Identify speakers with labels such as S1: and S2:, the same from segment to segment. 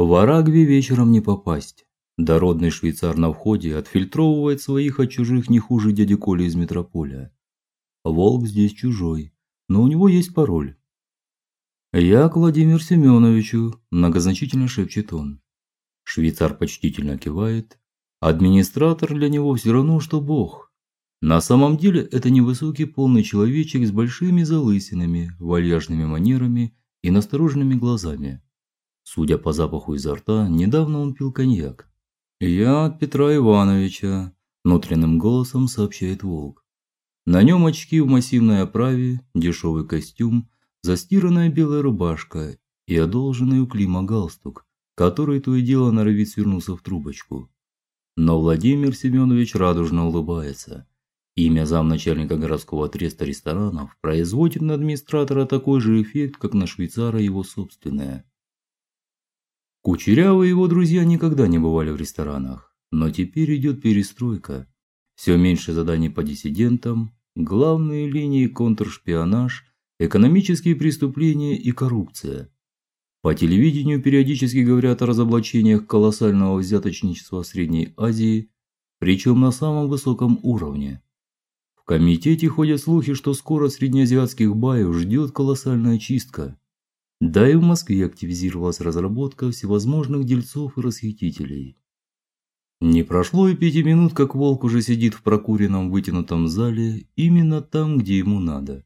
S1: В Арагве вечером не попасть. Дородный швейцар на входе отфильтровывает своих от чужих не хуже дяди Коли из метрополя. Волк здесь чужой, но у него есть пароль. Я к Владимиру Семеновичу, многозначительно шепчет он. Швейцар почтительно кивает. Администратор для него все равно что бог. На самом деле это невысокий полный человечек с большими залысинами, вальяжными манерами и настороженными глазами. Судя по запаху изо рта, недавно он пил коньяк. "Я от Петра Ивановича", внутренним голосом сообщает Волк. На нем очки в массивной оправе, дешевый костюм, застиранная белая рубашка и одолженный у Клима галстук, который то и дело норовит свернуться в трубочку. Но Владимир Семенович радужно улыбается. Имя замначальника городского треста ресторанов производит на администратора такой же эффект, как на швейцара его собственное. Кучерявы и его друзья никогда не бывали в ресторанах, но теперь идет перестройка. Все меньше заданий по диссидентам, главные линии контршпионаж, экономические преступления и коррупция. По телевидению периодически говорят о разоблачениях колоссального взяточничества в Средней Азии, причем на самом высоком уровне. В комитете ходят слухи, что скоро среднеазиатских баев ждет колоссальная чистка. Да и в Москве активизировалась разработка всевозможных дельцов и расхитителей. Не прошло и пяти минут, как Волк уже сидит в прокуренном вытянутом зале, именно там, где ему надо,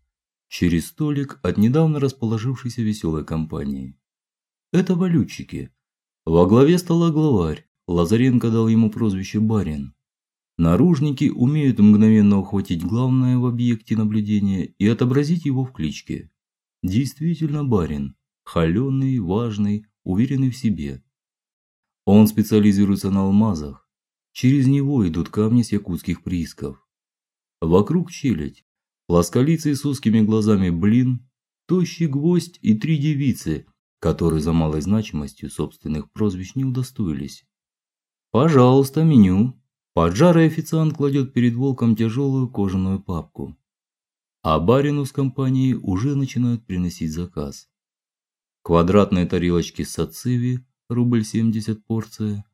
S1: через столик от недавно расположившейся веселой компании. Это валютчики. Во главе стола главарь. Лазаренко дал ему прозвище барин. Наружники умеют мгновенно ухватить главное в объекте наблюдения и отобразить его в кличке. Действительно барин холеный, важный, уверенный в себе. Он специализируется на алмазах. Через него идут камни с якутских приисков. Вокруг челядь, плосколицый с узкими глазами блин, тощий гвоздь и три девицы, которые за малой значимостью собственных прозвищ не удостоились. Пожалуйста, меню. Поджарый официант кладет перед волком тяжелую кожаную папку. А барину с компанией уже начинают приносить заказ. Квадратные тарелочки с сациви, рубль 70 порция,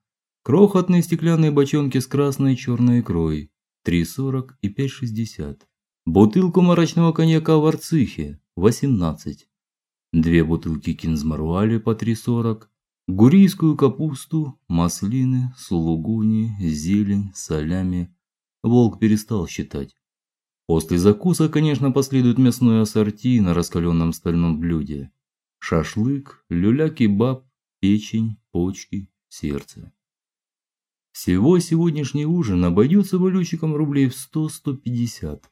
S1: крохотные стеклянные бочонки с красной и черной икрой, 3.40 и 5.60. Бутылку марочного коньяка в Арцихе 18. Две бутылки кинзмаруали по 3.40, гурийскую капусту, маслины, сулугуни, зелень, солями. Волк перестал считать. После закуса, конечно, последует мясное ассорти на раскаленном стальном блюде шашлык, люля-кебаб, печень, почки, сердце. Всего сегодняшний ужин обойдется валютчикам рублей в 100-150.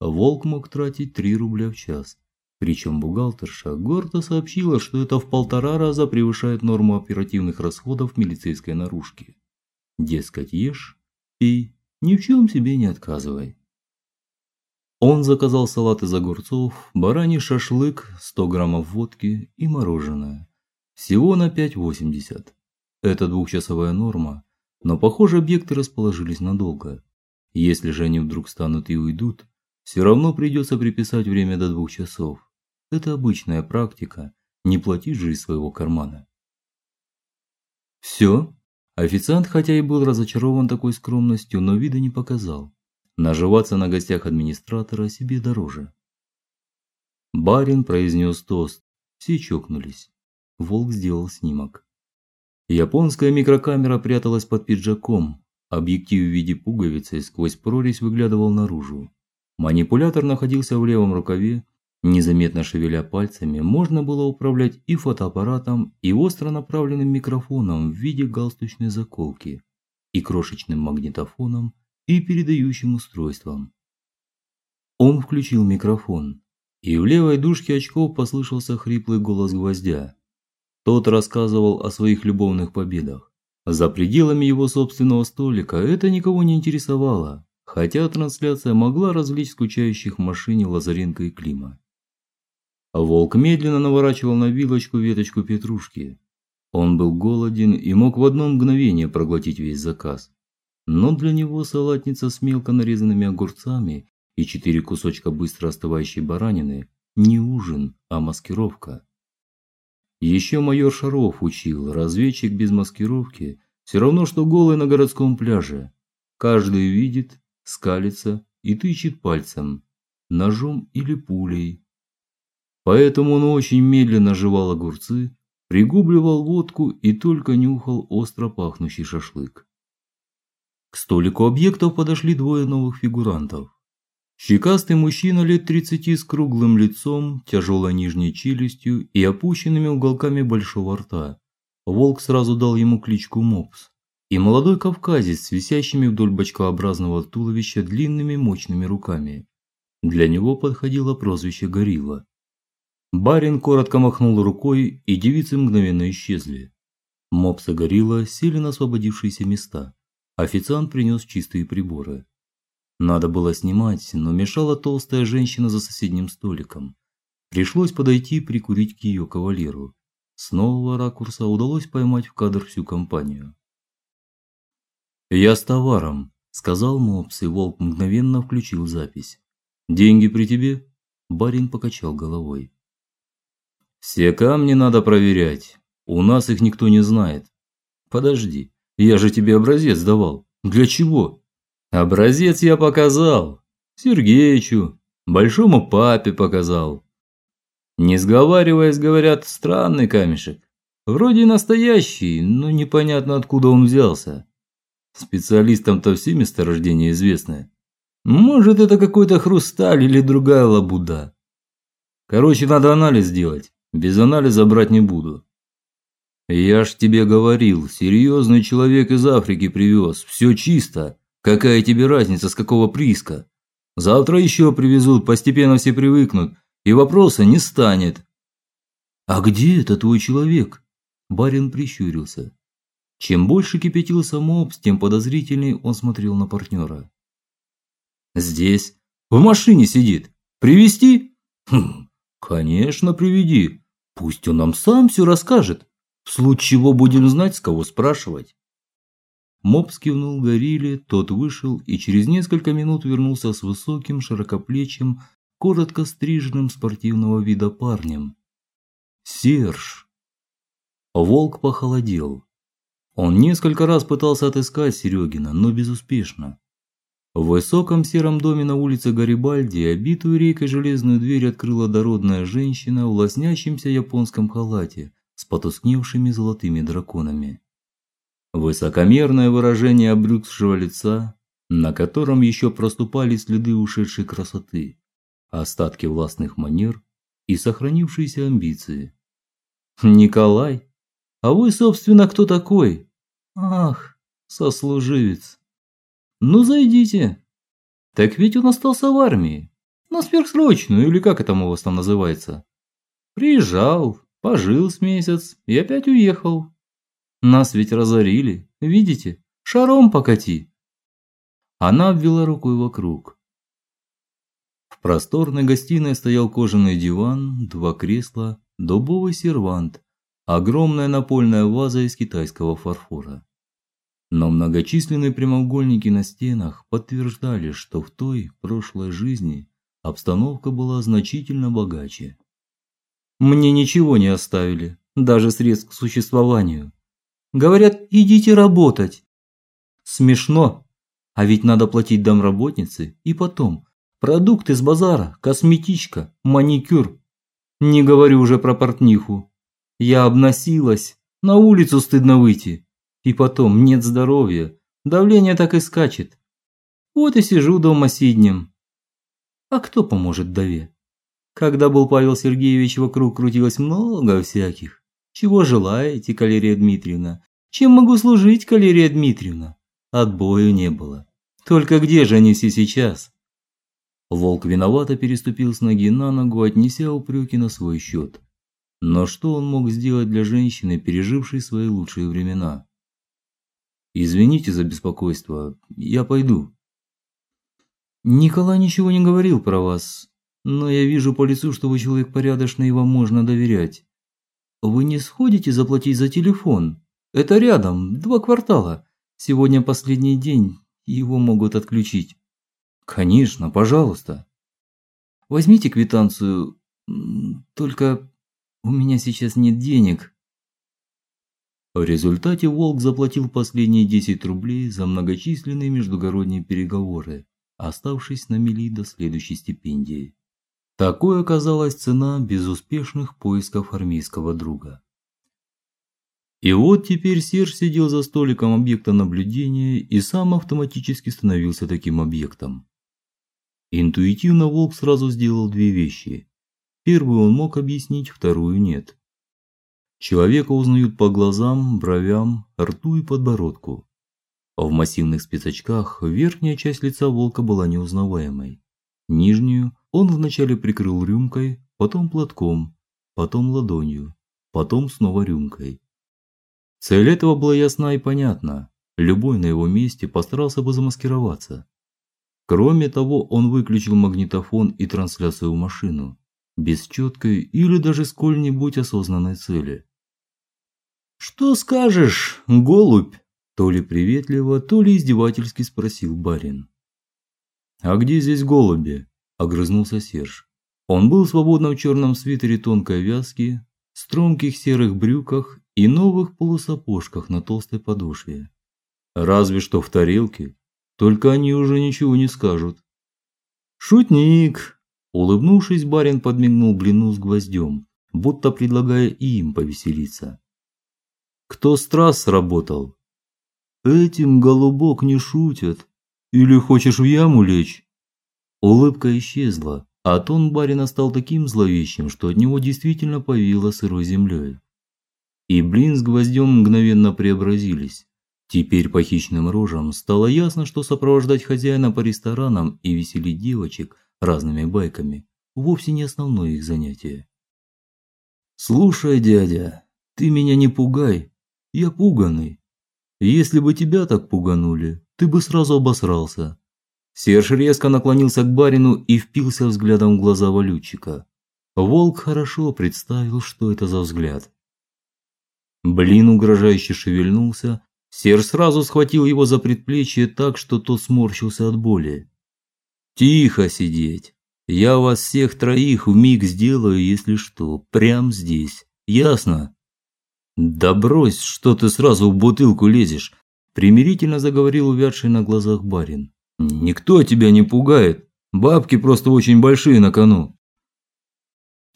S1: Волк мог тратить 3 рубля в час. Причем бухгалтерша гордо сообщила, что это в полтора раза превышает норму оперативных расходов милицейской наружки. Дескать, ешь, пей, ни в чем себе не отказывай. Он заказал салат из огурцов, бараний шашлык, 100 граммов водки и мороженое. Всего на 5.80. Это двухчасовая норма, но, похоже, объекты расположились надолго. Если же они вдруг станут и уйдут, все равно придется приписать время до двух часов. Это обычная практика, не платить же из своего кармана. Все. Официант хотя и был разочарован такой скромностью, но вида не показал. Наживаться на гостях администратора себе дороже. Барин произнес тост. Все чокнулись. Волк сделал снимок. Японская микрокамера пряталась под пиджаком. Объектив в виде пуговицы сквозь прорезь выглядывал наружу. Манипулятор находился в левом рукаве. Незаметно шевеля пальцами, можно было управлять и фотоаппаратом, и остро направленным микрофоном в виде галстучной заколки, и крошечным магнитофоном и передающим устройством. Он включил микрофон, и в левой дужке очков послышался хриплый голос гвоздя. Тот рассказывал о своих любовных победах. За пределами его собственного столика это никого не интересовало, хотя трансляция могла развлечь скучающих в машине Лазаренко и Клима. Волк медленно наворачивал на вилочку веточку петрушки. Он был голоден и мог в одно мгновение проглотить весь заказ но для него салатница с мелко нарезанными огурцами и четыре кусочка быстро остывающей баранины не ужин, а маскировка. Еще майор Шаров учил: разведчик без маскировки все равно что голый на городском пляже. Каждый видит, скалится и тычет пальцем, ножом или пулей. Поэтому он очень медленно жевал огурцы, пригубливал водку и только нюхал остро пахнущий шашлык. К столику объектов подошли двое новых фигурантов. Щекастый мужчина лет тридцати с круглым лицом, тяжелой нижней челюстью и опущенными уголками большого рта. Волк сразу дал ему кличку Мопс. И молодой кавказец с висящими вдоль бочкообразного туловища длинными мощными руками. Для него подходило прозвище Горилла. Барин коротко махнул рукой, и девицы мгновенно исчезли. Мопс и Горилла сели на освободившиеся места. Официант принес чистые приборы. Надо было снимать, но мешала толстая женщина за соседним столиком. Пришлось подойти прикурить к ее кавалеру. С нового ракурса удалось поймать в кадр всю компанию. "Я с товаром", сказал Мопс, и Волк мгновенно включил запись. "Деньги при тебе?" Барин покачал головой. "Все камни надо проверять. У нас их никто не знает. Подожди, я же тебе образец давал. Для чего?" Образец я показал Сергеичу, большому папе показал. Не сговариваясь, говорят, странный камешек. Вроде настоящий, но непонятно откуда он взялся. Специалистам-то все месторождения известны. Может, это какой-то хрусталь или другая лабуда. Короче, надо анализ сделать. Без анализа брать не буду. Я ж тебе говорил, серьезный человек из Африки привез, все чисто. Какая тебе разница, с какого прииска? Завтра еще привезут, постепенно все привыкнут, и вопроса не станет. А где это твой человек? Барин прищурился. Чем больше кипятился Мопс, тем подозрительнее он смотрел на партнера. Здесь, в машине сидит. Привести? Хм, конечно, приведи. Пусть он нам сам все расскажет. В случае чего будем знать, с кого спрашивать. Мопс кивнул горилле, тот вышел и через несколько минут вернулся с высоким, широкоплечим, коротко стриженным спортивного вида парнем. Серж. Волк похолодел. Он несколько раз пытался отыскать Серегина, но безуспешно. В высоком сером доме на улице Гарибальди обитую рейкой железную дверь открыла дородная женщина в лоснящемся японском халате потускневшими золотыми драконами. Высокомерное выражение обрюзгшего лица, на котором еще проступали следы ушедшей красоты, остатки властных манер и сохранившиеся амбиции. Николай, а вы, собственно, кто такой? Ах, сослуживец. Ну зайдите. Так ведь он остался в армии. На сверхсрочную или как это у вас там называется? Приезжал, пожил с месяц и опять уехал. Нас ведь разорили, видите? Шаром покати. Она обвела рукой вокруг. В просторной гостиной стоял кожаный диван, два кресла, дубовый сервант, огромная напольная ваза из китайского фарфора. Но многочисленные прямоугольники на стенах подтверждали, что в той прошлой жизни обстановка была значительно богаче. Мне ничего не оставили, даже средств к существованию. Говорят, идите работать. Смешно. А ведь надо платить домработнице и потом продукты с базара, косметичка, маникюр. Не говорю уже про портниху. Я обносилась, на улицу стыдно выйти. И потом нет здоровья, давление так и скачет. Вот и сижу дома сиднем. А кто поможет Даве? Когда был Павел Сергеевич, вокруг крутилось много всяких. Чего желаете, Калерия Дмитриевна? Чем могу служить, Калерия Дмитриевна? Отбою не было. Только где же они все сейчас? Волк виновато переступил с ноги на ногу, отнеся упреки на свой счет. Но что он мог сделать для женщины, пережившей свои лучшие времена? Извините за беспокойство. Я пойду. Николай ничего не говорил про вас, но я вижу по лицу, что вы человек порядочный и вам можно доверять. Вы не сходите заплатить за телефон? Это рядом, два квартала. Сегодня последний день, его могут отключить. Конечно, пожалуйста. Возьмите квитанцию. Только У меня сейчас нет денег. В результате Волк заплатил последние 10 рублей за многочисленные междугородние переговоры, оставшись на мели до следующей стипендии. Такой оказалась цена безуспешных поисков армейского друга. И вот теперь Серж сидел за столиком объекта наблюдения и сам автоматически становился таким объектом. Интуитивно Волк сразу сделал две вещи. Первую он мог объяснить, вторую нет. Человека узнают по глазам, бровям, рту и подбородку. В массивных спецочках верхняя часть лица волка была неузнаваемой. Нижнюю он вначале прикрыл рюмкой, потом платком, потом ладонью, потом снова рюмкой. Цель этого была ясна и понятна. Любой на его месте постарался бы замаскироваться. Кроме того, он выключил магнитофон и трансляцию в машину без четкой или даже сколь-нибудь осознанной цели. Что скажешь, голубь? то ли приветливо, то ли издевательски спросил барин. А где здесь голуби? Огрызнулся Серж. Он был в свободном черном свитере тонкой вязки, строгих серых брюках и новых полусапожках на толстой подошве. Разве что в тарелке, только они уже ничего не скажут. Шутник, улыбнувшись, барин подмигнул блину с гвоздем, будто предлагая им повеселиться. Кто с работал? Этим голубок не шутят. Или хочешь в яму лечь? Улыбка исчезла, а тон барина стал таким зловещим, что от него действительно повеяло сырой землей. И блин с гвоздем мгновенно преобразились. Теперь по хищным рожам стало ясно, что сопровождать хозяина по ресторанам и веселить девочек разными байками вовсе не основное их занятие. Слушай, дядя, ты меня не пугай. Я пуганый. Если бы тебя так пуганули, ты бы сразу обосрался. Серж резко наклонился к барину и впился взглядом в глаза валютчика. Волк хорошо представил, что это за взгляд. Блин угрожающе шевельнулся, Серж сразу схватил его за предплечье так, что тот сморщился от боли. Тихо сидеть. Я вас всех троих в миг сделаю, если что, прямо здесь. Ясно? Да брось, что ты сразу в бутылку лезешь, примирительно заговорил увядший на глазах барин. Никто тебя не пугает. Бабки просто очень большие на кону.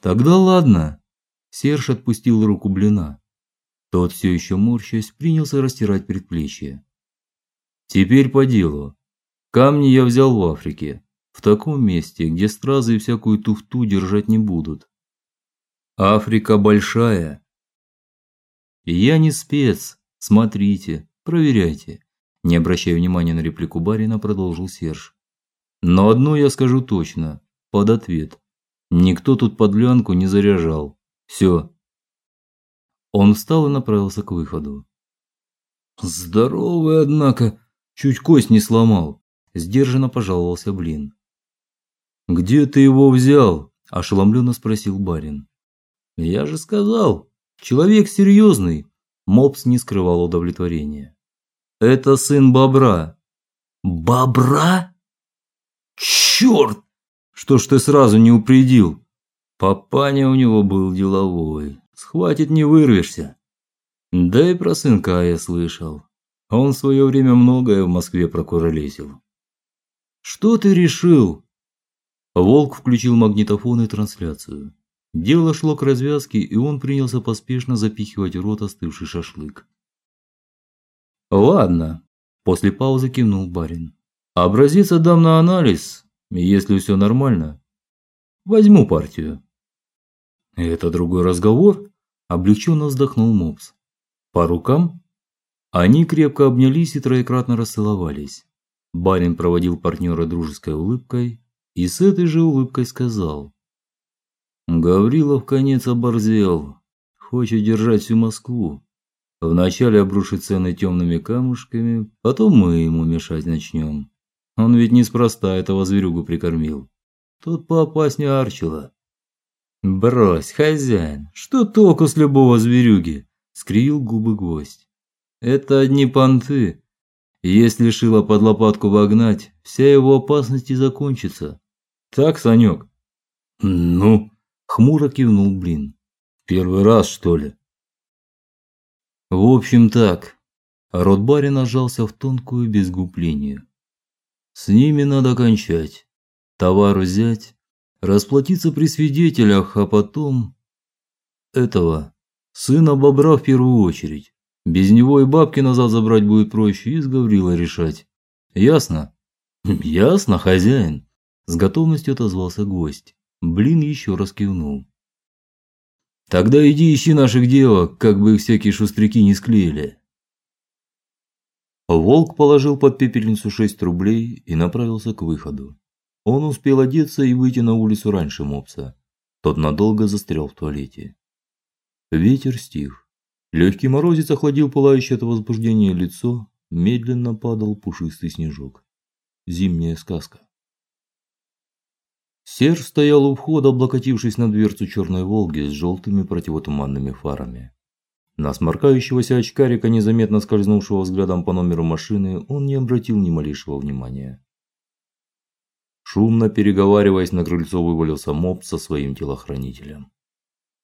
S1: Тогда ладно. Серж отпустил руку Блина. Тот все еще морщась принялся растирать предплечье. Теперь по делу. Камни я взял в Африке, в таком месте, где стразы и всякую туфту держать не будут. Африка большая. Я не спец. Смотрите, проверяйте. Не обращая внимания на реплику барина, продолжил Серж. Но одно я скажу точно, под ответ. Никто тут подлянку не заряжал. Все. Он встал и направился к выходу. Здоровый, однако, чуть кость не сломал, сдержанно пожаловался Блин. Где ты его взял? ошеломленно спросил барин. Я же сказал, человек серьезный. Мопс не скрывал удовлетворения. Это сын бобра. Бобра? Черт! Что ж ты сразу не упредил? Папаня у него был деловой. Схватит не вырвешься. Да и про сынка я слышал. Он в свое время многое в Москве прокуролесил. Что ты решил? Волк включил магнитофон и трансляцию. Дело шло к развязке, и он принялся поспешно запихивать в рот остывший шашлык. Ладно, после паузы кивнул барин. Образец отдам на анализ, если все нормально. Возьму партию. Это другой разговор, облегченно вздохнул Мопс. По рукам? Они крепко обнялись и троекратно расцеловались. Барин проводил партнера дружеской улыбкой и с этой же улыбкой сказал: Гаврилов конец оборзел, хочет держать всю Москву. Вначале обрушит цены темными камушками, потом мы ему мешать начнем. Он ведь неспроста этого зверюгу прикормил. Тот поопаснее Арчила. Брось, хозяин, что толку с любого зверюги? скривил губы гвоздь. Это одни понты. Если шило под лопатку вогнать, вся его опасность и закончится. Так, Санек? Ну, хмуро кивнул Блин. Первый раз, что ли? В общем, так. Рот барина сжался в тонкую без С ними надо кончать. Товар взять, расплатиться при свидетелях, а потом этого сына бобра в первую очередь. Без него и бабки назад забрать будет проще, и с Гаврилой решать. Ясно? Ясно, хозяин, с готовностью отозвался гость. Блин еще раз кивнул. Тогда иди ищи наших девок, как бы их всякие шустряки не склеили. Волк положил под пепельницу шесть рублей и направился к выходу. Он успел одеться и выйти на улицу раньше мопса. Тот надолго застрял в туалете. Ветер стих. Легкий морозец охладил пылающее от возбуждения лицо, медленно падал пушистый снежок. Зимняя сказка. Серж стоял у входа, облокотившись на дверцу черной Волги с желтыми противотуманными фарами. На сморкающегося очкарика, незаметно скользнувшего взглядом по номеру машины, он не обратил ни малейшего внимания. Шумно переговариваясь, на крыльцо вывалился моб со своим телохранителем.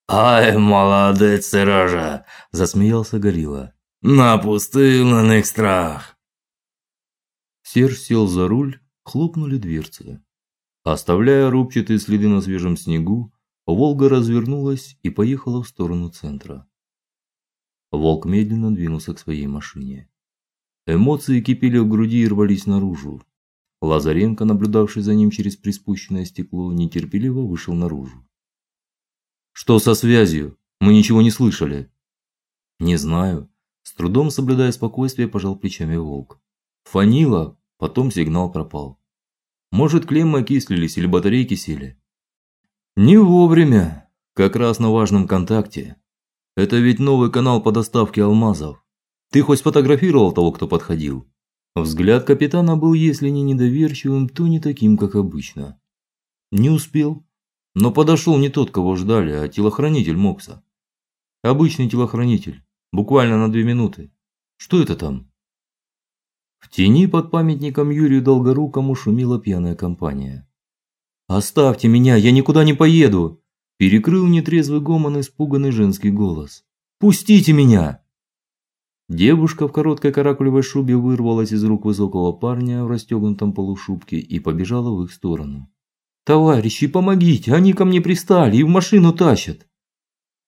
S2: «Ай, молодец, Сережа!» – засмеялся Горилла. «Напустил на них страх!»
S1: Серж сел за руль, хлопнули дверцы. Оставляя рубчатые следы на свежем снегу, Волга развернулась и поехала в сторону центра. Волк медленно двинулся к своей машине. Эмоции кипели в груди и рвались наружу. Лазаренко, наблюдавший за ним через приспущенное стекло, нетерпеливо вышел наружу. Что со связью? Мы ничего не слышали. Не знаю, с трудом соблюдая спокойствие, пожал плечами Волк. Фанило, потом сигнал пропал. Может, клеммы окислились или батарейки сели. Не вовремя, как раз на важном контакте. Это ведь новый канал по доставке алмазов. Ты хоть сфотографировал того, кто подходил? Взгляд капитана был, если не недоверчивым, то не таким, как обычно. Не успел, но подошел не тот, кого ждали, а телохранитель Мокса. Обычный телохранитель, буквально на две минуты. Что это там? В тени под памятником Юрию Долгорукому шумела пьяная компания. Оставьте меня, я никуда не поеду, перекрыл нетрезвый гомон испуганный женский голос. Пустите меня. Девушка в короткой каракулевой шубе вырвалась из рук высокого парня в расстегнутом полушубке и побежала в их сторону. Товарищи, помогите, они ко мне пристали и в машину тащат.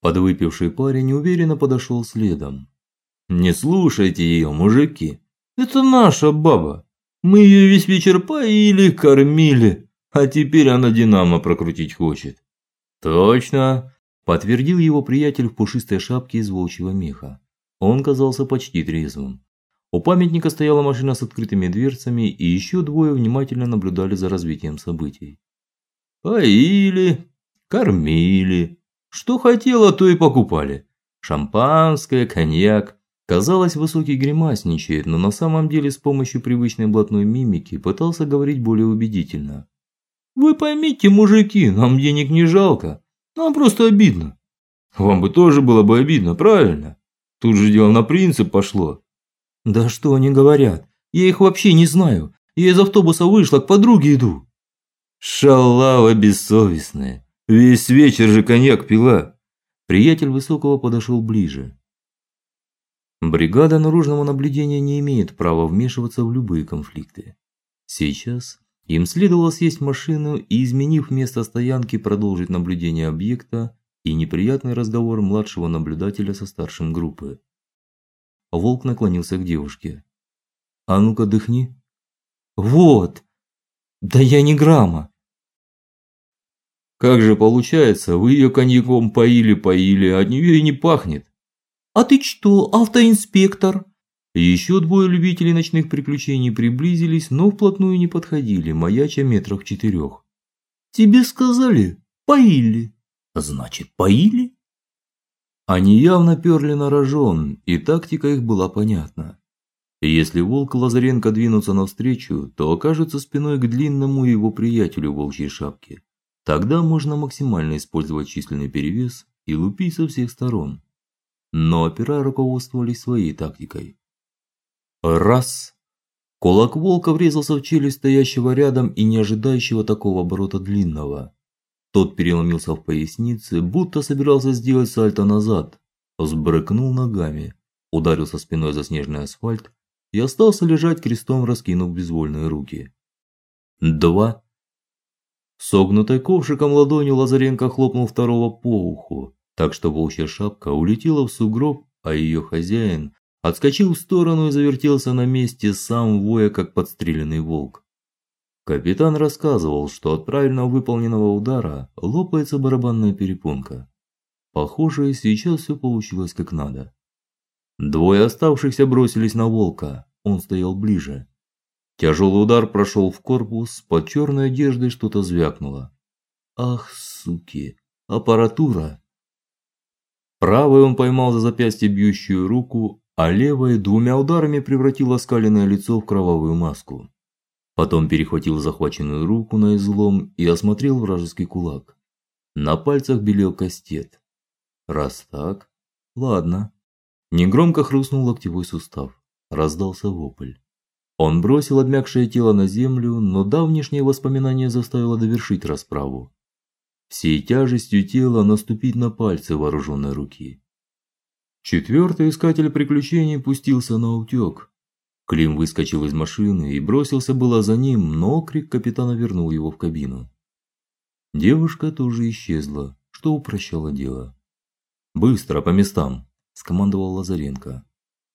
S1: Подвыпивший парень уверенно подошел следом. Не слушайте ее, мужики. Это наша баба. Мы ее весь вечер поили, кормили, а теперь она динамо прокрутить хочет. Точно, подтвердил его приятель в пушистой шапке из волчьего меха. Он казался почти трезвым. У памятника стояла машина с открытыми дверцами, и еще двое внимательно наблюдали за развитием событий. Поили, кормили, что хотела, то и покупали. Шампанское, коньяк, Казалось, высокий гримасничает, но на самом деле с помощью привычной блатной мимики пытался говорить более убедительно. Вы поймите, мужики, нам денег не жалко, нам просто обидно. Вам бы тоже было бы обидно, правильно? Тут же дело на принцип пошло. Да что они говорят? Я их вообще не знаю. Я из автобуса вышла, к подруге иду. Шалава бессовестная. Весь вечер же коньяк пила. Приятель Высокого подошел ближе. Бригада наружного наблюдения не имеет права вмешиваться в любые конфликты. Сейчас им следовало сесть в машину и, изменив место стоянки, продолжить наблюдение объекта и неприятный разговор младшего наблюдателя со старшим группы. Волк наклонился к девушке. А ну-ка дыхни. Вот. Да я не грамма. Как же получается, вы ее коньяком поили-поили, а от нее и не пахнет. «А ты что, автоинспектор?» Еще двое любителей ночных приключений приблизились, но вплотную не подходили, маяча метрах четырех. «Тебе сказали, поили». «Значит, поили?» Они явно перли на рожон, и тактика их была понятна. Если волк Лазаренко двинутся навстречу, то окажется спиной к длинному его приятелю волчьей шапки. Тогда можно максимально использовать численный перевес и лупить со всех сторон но опера руководствовались своей тактикой. Раз. Кулак волка врезался в челюсть стоящего рядом и не ожидающего такого оборота длинного. Тот переломился в пояснице, будто собирался сделать сальто назад, взбрыкнул ногами, ударился спиной за снежный асфальт и остался лежать крестом, раскинув безвольные руки. Два. Согнутой ковшиком ладонью Лазаренко хлопнул второго по уху, так что волчья шапка улетела в сугроб, а ее хозяин отскочил в сторону и завертелся на месте, сам воя как подстреленный волк. Капитан рассказывал, что от правильно выполненного удара лопается барабанная перепонка. Похоже, сейчас все получилось как надо. Двое оставшихся бросились на волка. Он стоял ближе. Тяжелый удар прошел в корпус, под черной одеждой что-то звякнуло. Ах, суки, аппаратура. Правой он поймал за запястье бьющую руку, а левой двумя ударами превратил оскаленное лицо в кровавую маску. Потом перехватил захваченную руку на излом и осмотрел вражеский кулак. На пальцах белел кастет. Раз так, ладно. Негромко хрустнул локтевой сустав. Раздался вопль. Он бросил обмякшее тело на землю, но давнишнее воспоминание заставило довершить расправу. Всей тяжестью тела наступить на пальцы вооруженной руки. Четвертый искатель приключений пустился на утек. Клим выскочил из машины и бросился было за ним, но крик капитана вернул его в кабину. Девушка тоже исчезла, что упрощало дело. Быстро по местам, скомандовал Лазаренко.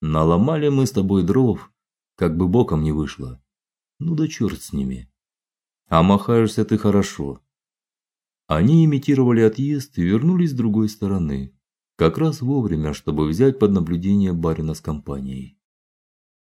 S1: Наломали мы с тобой дров, как бы боком не вышло. Ну да черт с ними. А махаешься ты хорошо. Они имитировали отъезд и вернулись с другой стороны как раз вовремя, чтобы взять под наблюдение барина с компанией.